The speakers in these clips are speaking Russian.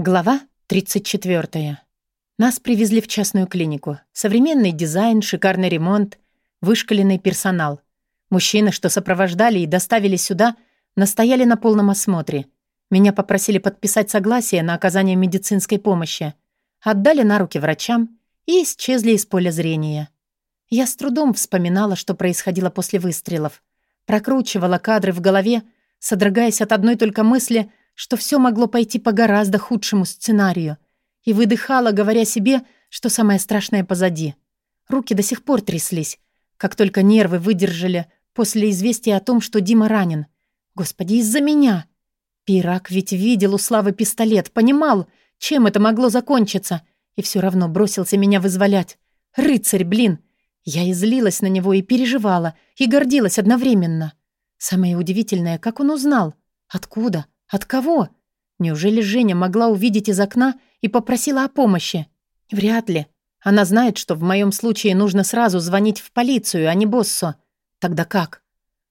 Глава 34. Нас привезли в частную клинику. Современный дизайн, шикарный ремонт, вышкаленный персонал. Мужчины, что сопровождали и доставили сюда, настояли на полном осмотре. Меня попросили подписать согласие на оказание медицинской помощи. Отдали на руки врачам и исчезли из поля зрения. Я с трудом вспоминала, что происходило после выстрелов. Прокручивала кадры в голове, содрогаясь от одной только мысли — что все могло пойти по гораздо худшему сценарию, и выдыхала, говоря себе, что самое страшное позади. Руки до сих пор тряслись, как только нервы выдержали после известия о том, что Дима ранен. Господи, из-за меня! Пирак ведь видел у Славы пистолет, понимал, чем это могло закончиться, и все равно бросился меня вызволять. Рыцарь, блин! Я и злилась на него, и переживала, и гордилась одновременно. Самое удивительное, как он узнал. Откуда? От кого? Неужели Женя могла увидеть из окна и попросила о помощи? Вряд ли. Она знает, что в моем случае нужно сразу звонить в полицию, а не боссу. Тогда как?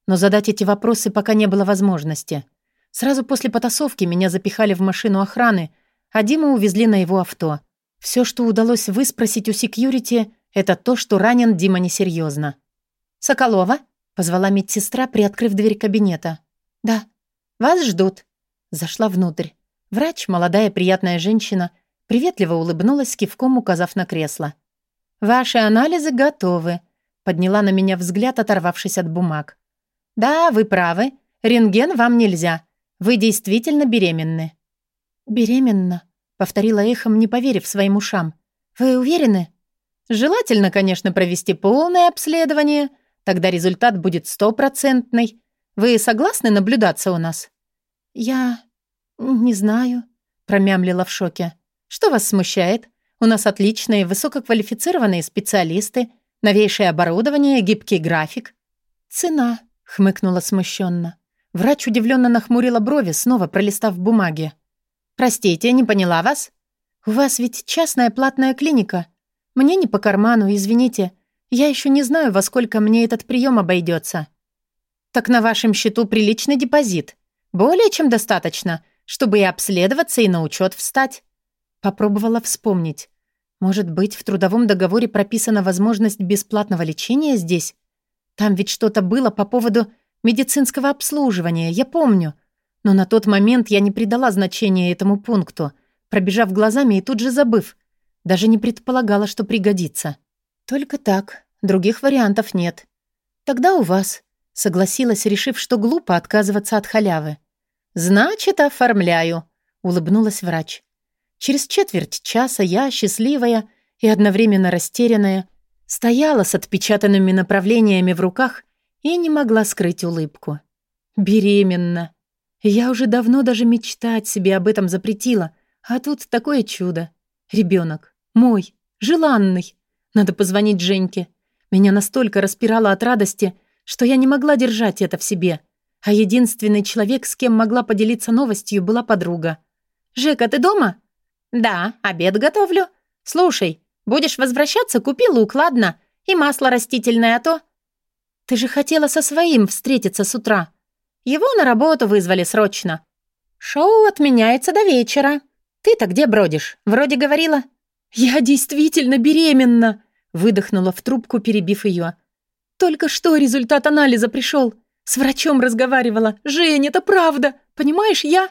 Но задать эти вопросы пока не было возможности. Сразу после потасовки меня запихали в машину охраны, а Диму увезли на его авто. Все, что удалось выспросить у секьюрити, это то, что ранен Дима несерьезно. «Соколова?» — позвала медсестра, приоткрыв дверь кабинета. «Да. Вас ждут». Зашла внутрь. Врач, молодая приятная женщина, приветливо улыбнулась, кивком указав на кресло. «Ваши анализы готовы», — подняла на меня взгляд, оторвавшись от бумаг. «Да, вы правы. Рентген вам нельзя. Вы действительно беременны». «Беременна», — повторила эхом, не поверив своим ушам. «Вы уверены?» «Желательно, конечно, провести полное обследование. Тогда результат будет стопроцентный. Вы согласны наблюдаться у нас?» «Я... не знаю», — промямлила в шоке. «Что вас смущает? У нас отличные, высококвалифицированные специалисты, новейшее оборудование, гибкий график». «Цена», — хмыкнула смущенно. Врач удивленно нахмурила брови, снова пролистав бумаги. «Простите, не поняла вас?» «У вас ведь частная платная клиника. Мне не по карману, извините. Я еще не знаю, во сколько мне этот прием обойдется». «Так на вашем счету приличный депозит», более чем достаточно, чтобы и обследоваться, и на учет встать. Попробовала вспомнить. Может быть, в трудовом договоре прописана возможность бесплатного лечения здесь? Там ведь что-то было по поводу медицинского обслуживания, я помню. Но на тот момент я не придала значения этому пункту, пробежав глазами и тут же забыв. Даже не предполагала, что пригодится. Только так, других вариантов нет. Тогда у вас, согласилась, решив, что глупо отказываться от халявы. «Значит, оформляю», — улыбнулась врач. Через четверть часа я, счастливая и одновременно растерянная, стояла с отпечатанными направлениями в руках и не могла скрыть улыбку. Беременна. Я уже давно даже мечтать себе об этом запретила, а тут такое чудо. Ребенок. Мой. Желанный. Надо позвонить Женьке. Меня настолько распирало от радости, что я не могла держать это в себе — а единственный человек, с кем могла поделиться новостью, была подруга. «Жека, ты дома?» «Да, обед готовлю. Слушай, будешь возвращаться, купи лук, ладно? И масло растительное, а то...» «Ты же хотела со своим встретиться с утра. Его на работу вызвали срочно. Шоу отменяется до вечера. Ты-то где бродишь? Вроде говорила». «Я действительно беременна!» выдохнула в трубку, перебив ее. «Только что результат анализа пришел. С врачом разговаривала. Жень, это правда. Понимаешь, я...»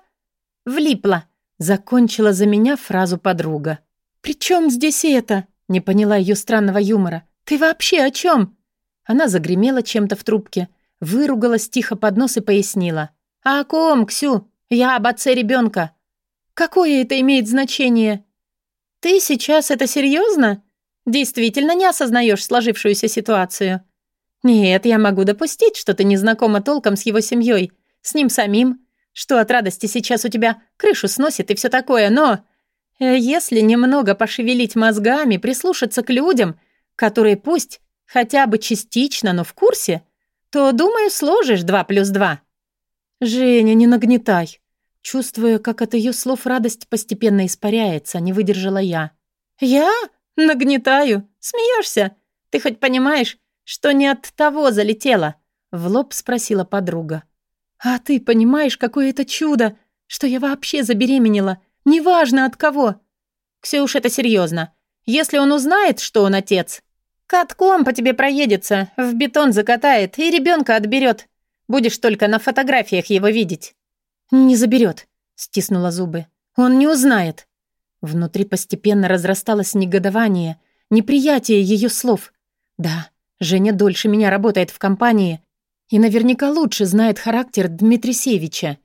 «Влипла», — закончила за меня фразу подруга. «При чем здесь это?» — не поняла ее странного юмора. «Ты вообще о чем?» Она загремела чем-то в трубке, выругалась тихо под нос и пояснила. «А о ком, Ксю? Я об отце ребенка. «Какое это имеет значение?» «Ты сейчас это серьезно? Действительно не осознаешь сложившуюся ситуацию?» «Нет, я могу допустить, что ты не знакома толком с его семьей, с ним самим, что от радости сейчас у тебя крышу сносит и все такое, но... Э, если немного пошевелить мозгами, прислушаться к людям, которые пусть хотя бы частично, но в курсе, то, думаю, сложишь два плюс два». «Женя, не нагнетай». Чувствуя, как от ее слов радость постепенно испаряется, не выдержала я. «Я? Нагнетаю? Смеешься? Ты хоть понимаешь, что не от того залетела?» — в лоб спросила подруга. «А ты понимаешь, какое это чудо, что я вообще забеременела? Неважно от кого. Ксюш, это серьезно. Если он узнает, что он отец, катком по тебе проедется, в бетон закатает и ребенка отберет. Будешь только на фотографиях его видеть. Не заберет, стиснула зубы. Он не узнает. Внутри постепенно разрасталось негодование, неприятие ее слов. Да, Женя дольше меня работает в компании и наверняка лучше знает характер Дмитрисевича.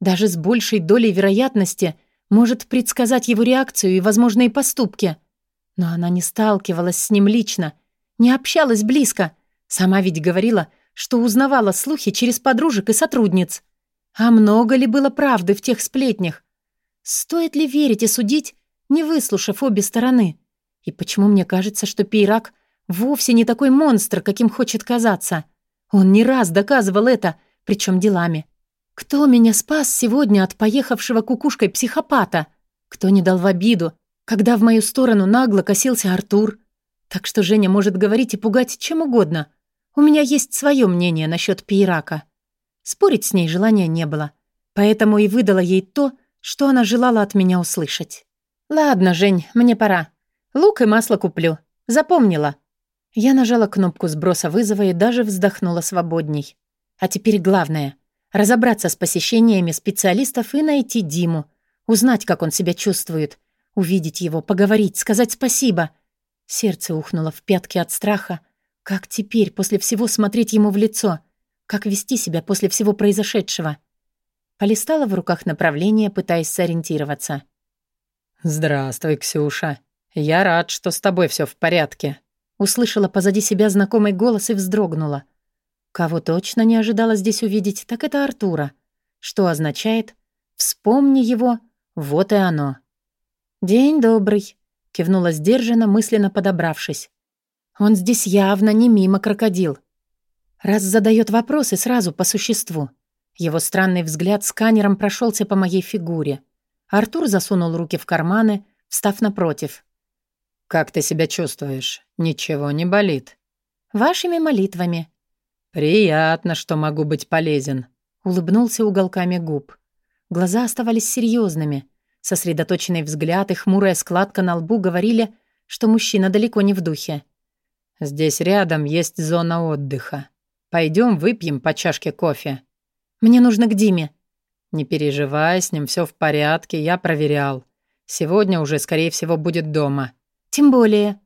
Даже с большей долей вероятности может предсказать его реакцию и возможные поступки. Но она не сталкивалась с ним лично, не общалась близко. Сама ведь говорила, что узнавала слухи через подружек и сотрудниц. А много ли было правды в тех сплетнях? Стоит ли верить и судить, не выслушав обе стороны? И почему мне кажется, что Пейрак вовсе не такой монстр, каким хочет казаться? Он не раз доказывал это, причем делами. Кто меня спас сегодня от поехавшего кукушкой психопата? Кто не дал в обиду, когда в мою сторону нагло косился Артур? Так что Женя может говорить и пугать чем угодно. У меня есть свое мнение насчет Пейрака. Спорить с ней желания не было, поэтому и выдала ей то, что она желала от меня услышать. «Ладно, Жень, мне пора. Лук и масло куплю. Запомнила». Я нажала кнопку сброса вызова и даже вздохнула свободней. А теперь главное — разобраться с посещениями специалистов и найти Диму, узнать, как он себя чувствует, увидеть его, поговорить, сказать спасибо. Сердце ухнуло в пятки от страха. Как теперь, после всего, смотреть ему в лицо? Как вести себя после всего произошедшего? Полистала в руках направление, пытаясь сориентироваться — «Здравствуй, Ксюша. Я рад, что с тобой все в порядке». Услышала позади себя знакомый голос и вздрогнула. Кого точно не ожидала здесь увидеть, так это Артура. Что означает «вспомни его, вот и оно». «День добрый», — кивнула сдержанно, мысленно подобравшись. «Он здесь явно не мимо крокодил. Раз задает вопросы сразу по существу». Его странный взгляд сканером прошелся по моей фигуре — Артур засунул руки в карманы, встав напротив. «Как ты себя чувствуешь? Ничего не болит?» «Вашими молитвами». «Приятно, что могу быть полезен», — улыбнулся уголками губ. Глаза оставались серьезными. Сосредоточенный взгляд и хмурая складка на лбу говорили, что мужчина далеко не в духе. «Здесь рядом есть зона отдыха. Пойдем выпьем по чашке кофе». «Мне нужно к Диме», «Не переживай, с ним все в порядке, я проверял. Сегодня уже, скорее всего, будет дома». «Тем более».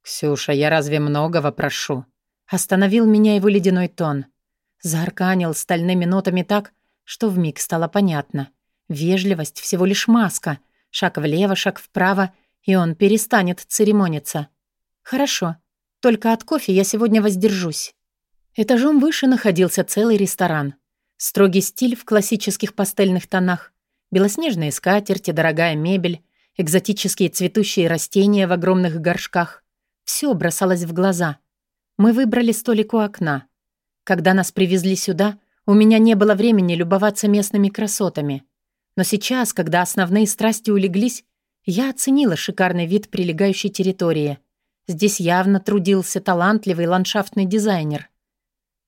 «Ксюша, я разве многого прошу?» Остановил меня его ледяной тон. Заарканил стальными нотами так, что вмиг стало понятно. Вежливость всего лишь маска. Шаг влево, шаг вправо, и он перестанет церемониться. «Хорошо. Только от кофе я сегодня воздержусь». Этажом выше находился целый ресторан. Строгий стиль в классических пастельных тонах, белоснежные скатерти, дорогая мебель, экзотические цветущие растения в огромных горшках. Все бросалось в глаза. Мы выбрали столик у окна. Когда нас привезли сюда, у меня не было времени любоваться местными красотами. Но сейчас, когда основные страсти улеглись, я оценила шикарный вид прилегающей территории. Здесь явно трудился талантливый ландшафтный дизайнер.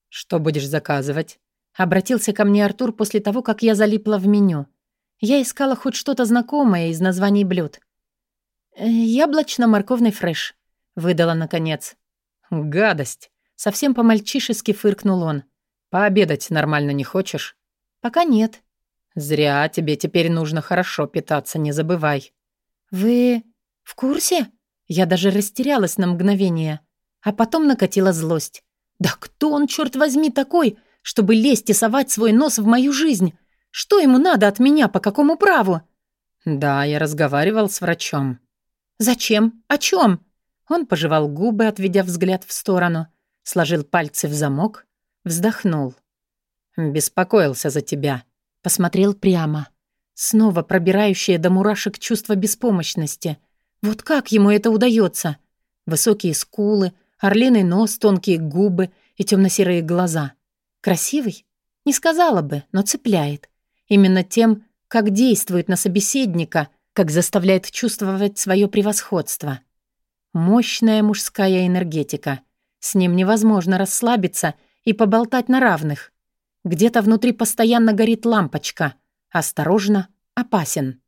«Что будешь заказывать?» Обратился ко мне Артур после того, как я залипла в меню. Я искала хоть что-то знакомое из названий блюд. «Э, «Яблочно-морковный фреш», — выдала наконец. «Гадость!» — совсем по-мальчишески фыркнул он. «Пообедать нормально не хочешь?» «Пока нет». «Зря, тебе теперь нужно хорошо питаться, не забывай». «Вы в курсе?» Я даже растерялась на мгновение, а потом накатила злость. «Да кто он, черт возьми, такой, чтобы лезть и совать свой нос в мою жизнь. Что ему надо от меня, по какому праву?» «Да, я разговаривал с врачом». «Зачем? О чем?» Он пожевал губы, отведя взгляд в сторону, сложил пальцы в замок, вздохнул. «Беспокоился за тебя», — посмотрел прямо. Снова пробирающее до мурашек чувство беспомощности. Вот как ему это удается? Высокие скулы, орлиный нос, тонкие губы и темно-серые глаза. Красивый? Не сказала бы, но цепляет. Именно тем, как действует на собеседника, как заставляет чувствовать свое превосходство. Мощная мужская энергетика. С ним невозможно расслабиться и поболтать на равных. Где-то внутри постоянно горит лампочка. Осторожно, опасен.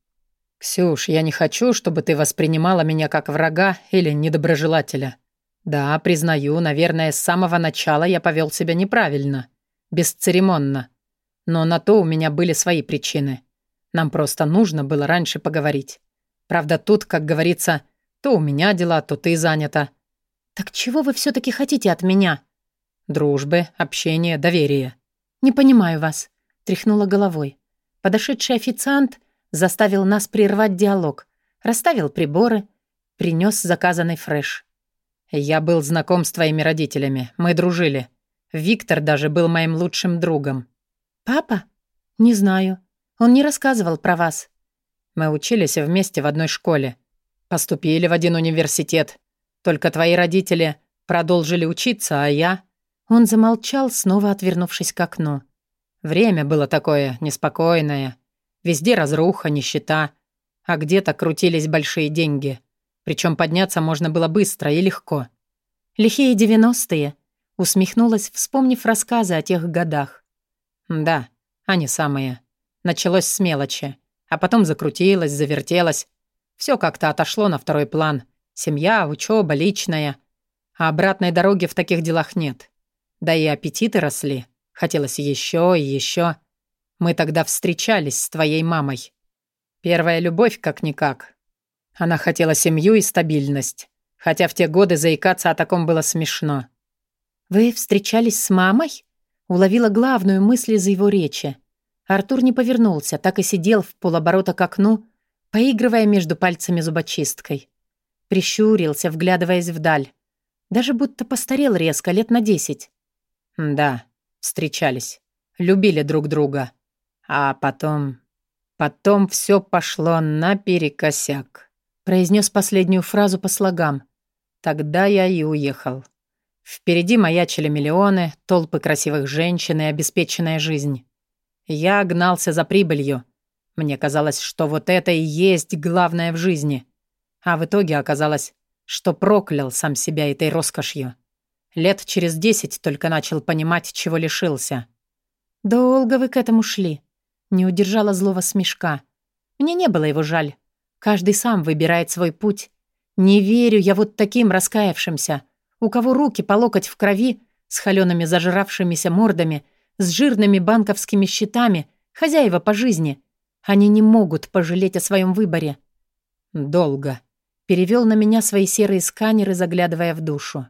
«Ксюш, я не хочу, чтобы ты воспринимала меня как врага или недоброжелателя. Да, признаю, наверное, с самого начала я повел себя неправильно, бесцеремонно. Но на то у меня были свои причины. Нам просто нужно было раньше поговорить. Правда, тут, как говорится, то у меня дела, то ты занята. «Так чего вы все таки хотите от меня?» «Дружбы, общения, доверия». «Не понимаю вас», — тряхнула головой. Подошедший официант заставил нас прервать диалог, расставил приборы, принес заказанный фреш. «Я был знаком с твоими родителями, мы дружили. Виктор даже был моим лучшим другом». «Папа? Не знаю. Он не рассказывал про вас». «Мы учились вместе в одной школе. Поступили в один университет. Только твои родители продолжили учиться, а я...» Он замолчал, снова отвернувшись к окну. Время было такое, неспокойное. Везде разруха, нищета. А где-то крутились большие деньги. Причем подняться можно было быстро и легко. «Лихие девяностые», — усмехнулась, вспомнив рассказы о тех годах. «Да, они самые. Началось с мелочи. А потом закрутилось, завертелось. Все как-то отошло на второй план. Семья, учеба, личная. А обратной дороги в таких делах нет. Да и аппетиты росли. Хотелось еще и еще. Мы тогда встречались с твоей мамой. Первая любовь как-никак. Она хотела семью и стабильность. Хотя в те годы заикаться о таком было смешно. «Вы встречались с мамой?» Уловила главную мысль из его речи. Артур не повернулся, так и сидел в полоборота к окну, поигрывая между пальцами зубочисткой. Прищурился, вглядываясь вдаль. Даже будто постарел резко, лет на десять. Да, встречались. Любили друг друга. А потом... Потом все пошло наперекосяк. Произнес последнюю фразу по слогам. Тогда я и уехал. Впереди маячили миллионы, толпы красивых женщин и обеспеченная жизнь. Я гнался за прибылью. Мне казалось, что вот это и есть главное в жизни. А в итоге оказалось, что проклял сам себя этой роскошью. Лет через десять только начал понимать, чего лишился. «Долго вы к этому шли?» Не удержала злого смешка. Мне не было его жаль. Каждый сам выбирает свой путь. Не верю я вот таким раскаявшимся, у кого руки по локоть в крови, с холеными зажравшимися мордами, с жирными банковскими счетами, хозяева по жизни. Они не могут пожалеть о своем выборе. Долго. Перевел на меня свои серые сканеры, заглядывая в душу.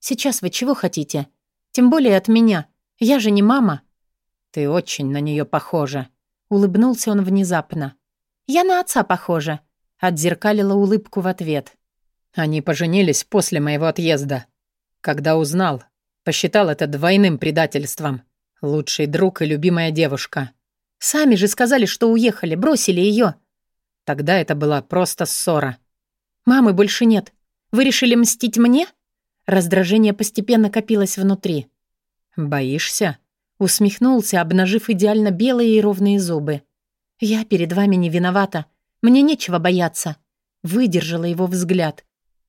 «Сейчас вы чего хотите? Тем более от меня. Я же не мама». «Ты очень на нее похожа», — улыбнулся он внезапно. «Я на отца похожа», — отзеркалила улыбку в ответ. «Они поженились после моего отъезда. Когда узнал, посчитал это двойным предательством. Лучший друг и любимая девушка». «Сами же сказали, что уехали, бросили ее. Тогда это была просто ссора. «Мамы больше нет. Вы решили мстить мне?» Раздражение постепенно копилось внутри. «Боишься?» Усмехнулся, обнажив идеально белые и ровные зубы. «Я перед вами не виновата. Мне нечего бояться». Выдержала его взгляд.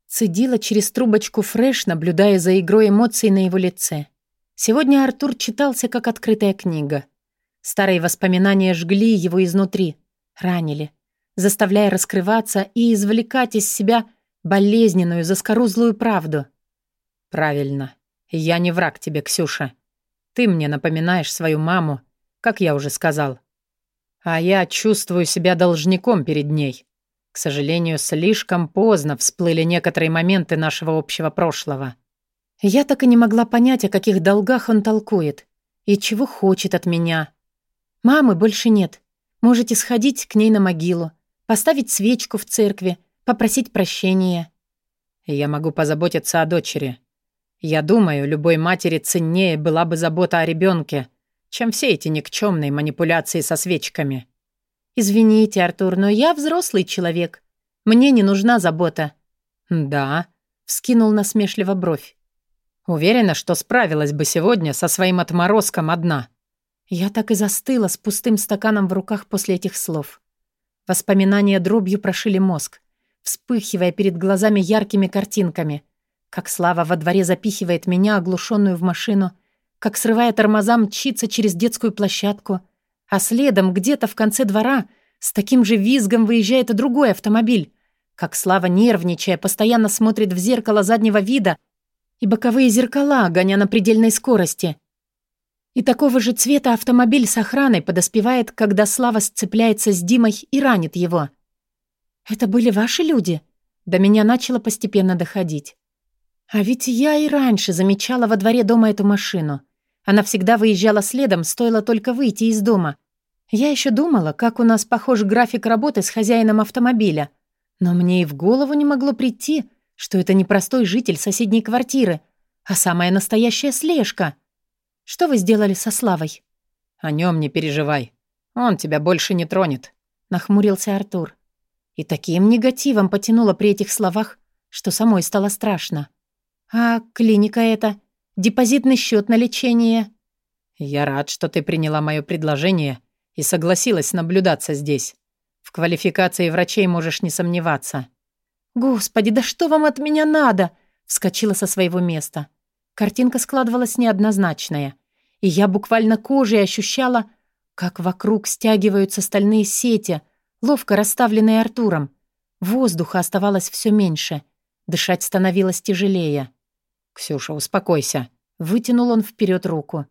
Цедила через трубочку фреш, наблюдая за игрой эмоций на его лице. Сегодня Артур читался как открытая книга. Старые воспоминания жгли его изнутри, ранили заставляя раскрываться и извлекать из себя болезненную, заскорузлую правду. «Правильно. Я не враг тебе, Ксюша. Ты мне напоминаешь свою маму, как я уже сказал. А я чувствую себя должником перед ней. К сожалению, слишком поздно всплыли некоторые моменты нашего общего прошлого». Я так и не могла понять, о каких долгах он толкует и чего хочет от меня. Мамы больше нет. Можете сходить к ней на могилу, поставить свечку в церкви, попросить прощения. Я могу позаботиться о дочери. Я думаю, любой матери ценнее была бы забота о ребенке, чем все эти никчемные манипуляции со свечками. Извините, Артур, но я взрослый человек. Мне не нужна забота. Да, вскинул насмешливо бровь. Уверена, что справилась бы сегодня со своим отморозком одна. Я так и застыла с пустым стаканом в руках после этих слов. Воспоминания дробью прошили мозг, вспыхивая перед глазами яркими картинками. Как Слава во дворе запихивает меня, оглушенную в машину, как, срывая тормоза, мчится через детскую площадку, а следом где-то в конце двора с таким же визгом выезжает другой автомобиль. Как Слава, нервничая, постоянно смотрит в зеркало заднего вида и боковые зеркала, гоня на предельной скорости. И такого же цвета автомобиль с охраной подоспевает, когда Слава сцепляется с Димой и ранит его. «Это были ваши люди?» До меня начало постепенно доходить. А ведь я и раньше замечала во дворе дома эту машину. Она всегда выезжала следом, стоило только выйти из дома. Я еще думала, как у нас похож график работы с хозяином автомобиля. Но мне и в голову не могло прийти, что это не простой житель соседней квартиры, а самая настоящая слежка — что вы сделали со Славой?» «О нем не переживай. Он тебя больше не тронет», — нахмурился Артур. И таким негативом потянуло при этих словах, что самой стало страшно. «А клиника эта? Депозитный счет на лечение?» «Я рад, что ты приняла мое предложение и согласилась наблюдаться здесь. В квалификации врачей можешь не сомневаться». «Господи, да что вам от меня надо?» — вскочила со своего места. Картинка складывалась неоднозначная, и я буквально кожей ощущала, как вокруг стягиваются стальные сети, ловко расставленные Артуром. Воздуха оставалось все меньше. Дышать становилось тяжелее. «Ксюша, успокойся», — вытянул он вперед руку.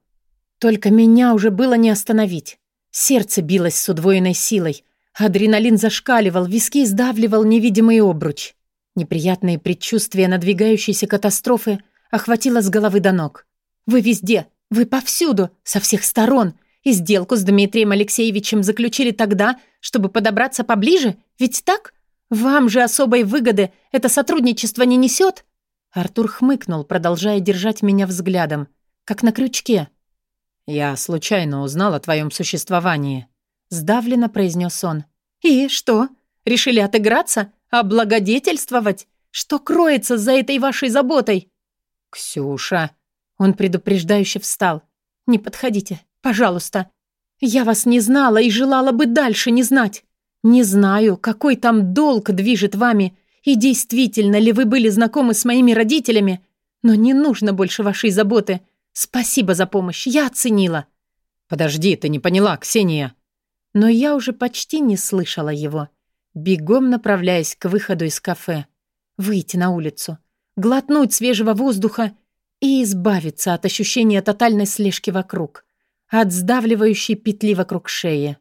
Только меня уже было не остановить. Сердце билось с удвоенной силой. Адреналин зашкаливал, виски сдавливал невидимый обруч. Неприятные предчувствия надвигающейся катастрофы — охватила с головы до ног. «Вы везде! Вы повсюду! Со всех сторон! И сделку с Дмитрием Алексеевичем заключили тогда, чтобы подобраться поближе? Ведь так? Вам же особой выгоды это сотрудничество не несет?» Артур хмыкнул, продолжая держать меня взглядом, как на крючке. «Я случайно узнал о твоем существовании», — сдавленно произнес он. «И что? Решили отыграться? Облагодетельствовать? Что кроется за этой вашей заботой?» «Ксюша!» Он предупреждающе встал. «Не подходите, пожалуйста. Я вас не знала и желала бы дальше не знать. Не знаю, какой там долг движет вами, и действительно ли вы были знакомы с моими родителями, но не нужно больше вашей заботы. Спасибо за помощь, я оценила». «Подожди, ты не поняла, Ксения». Но я уже почти не слышала его, бегом направляясь к выходу из кафе. Выйти на улицу глотнуть свежего воздуха и избавиться от ощущения тотальной слежки вокруг, от сдавливающей петли вокруг шеи.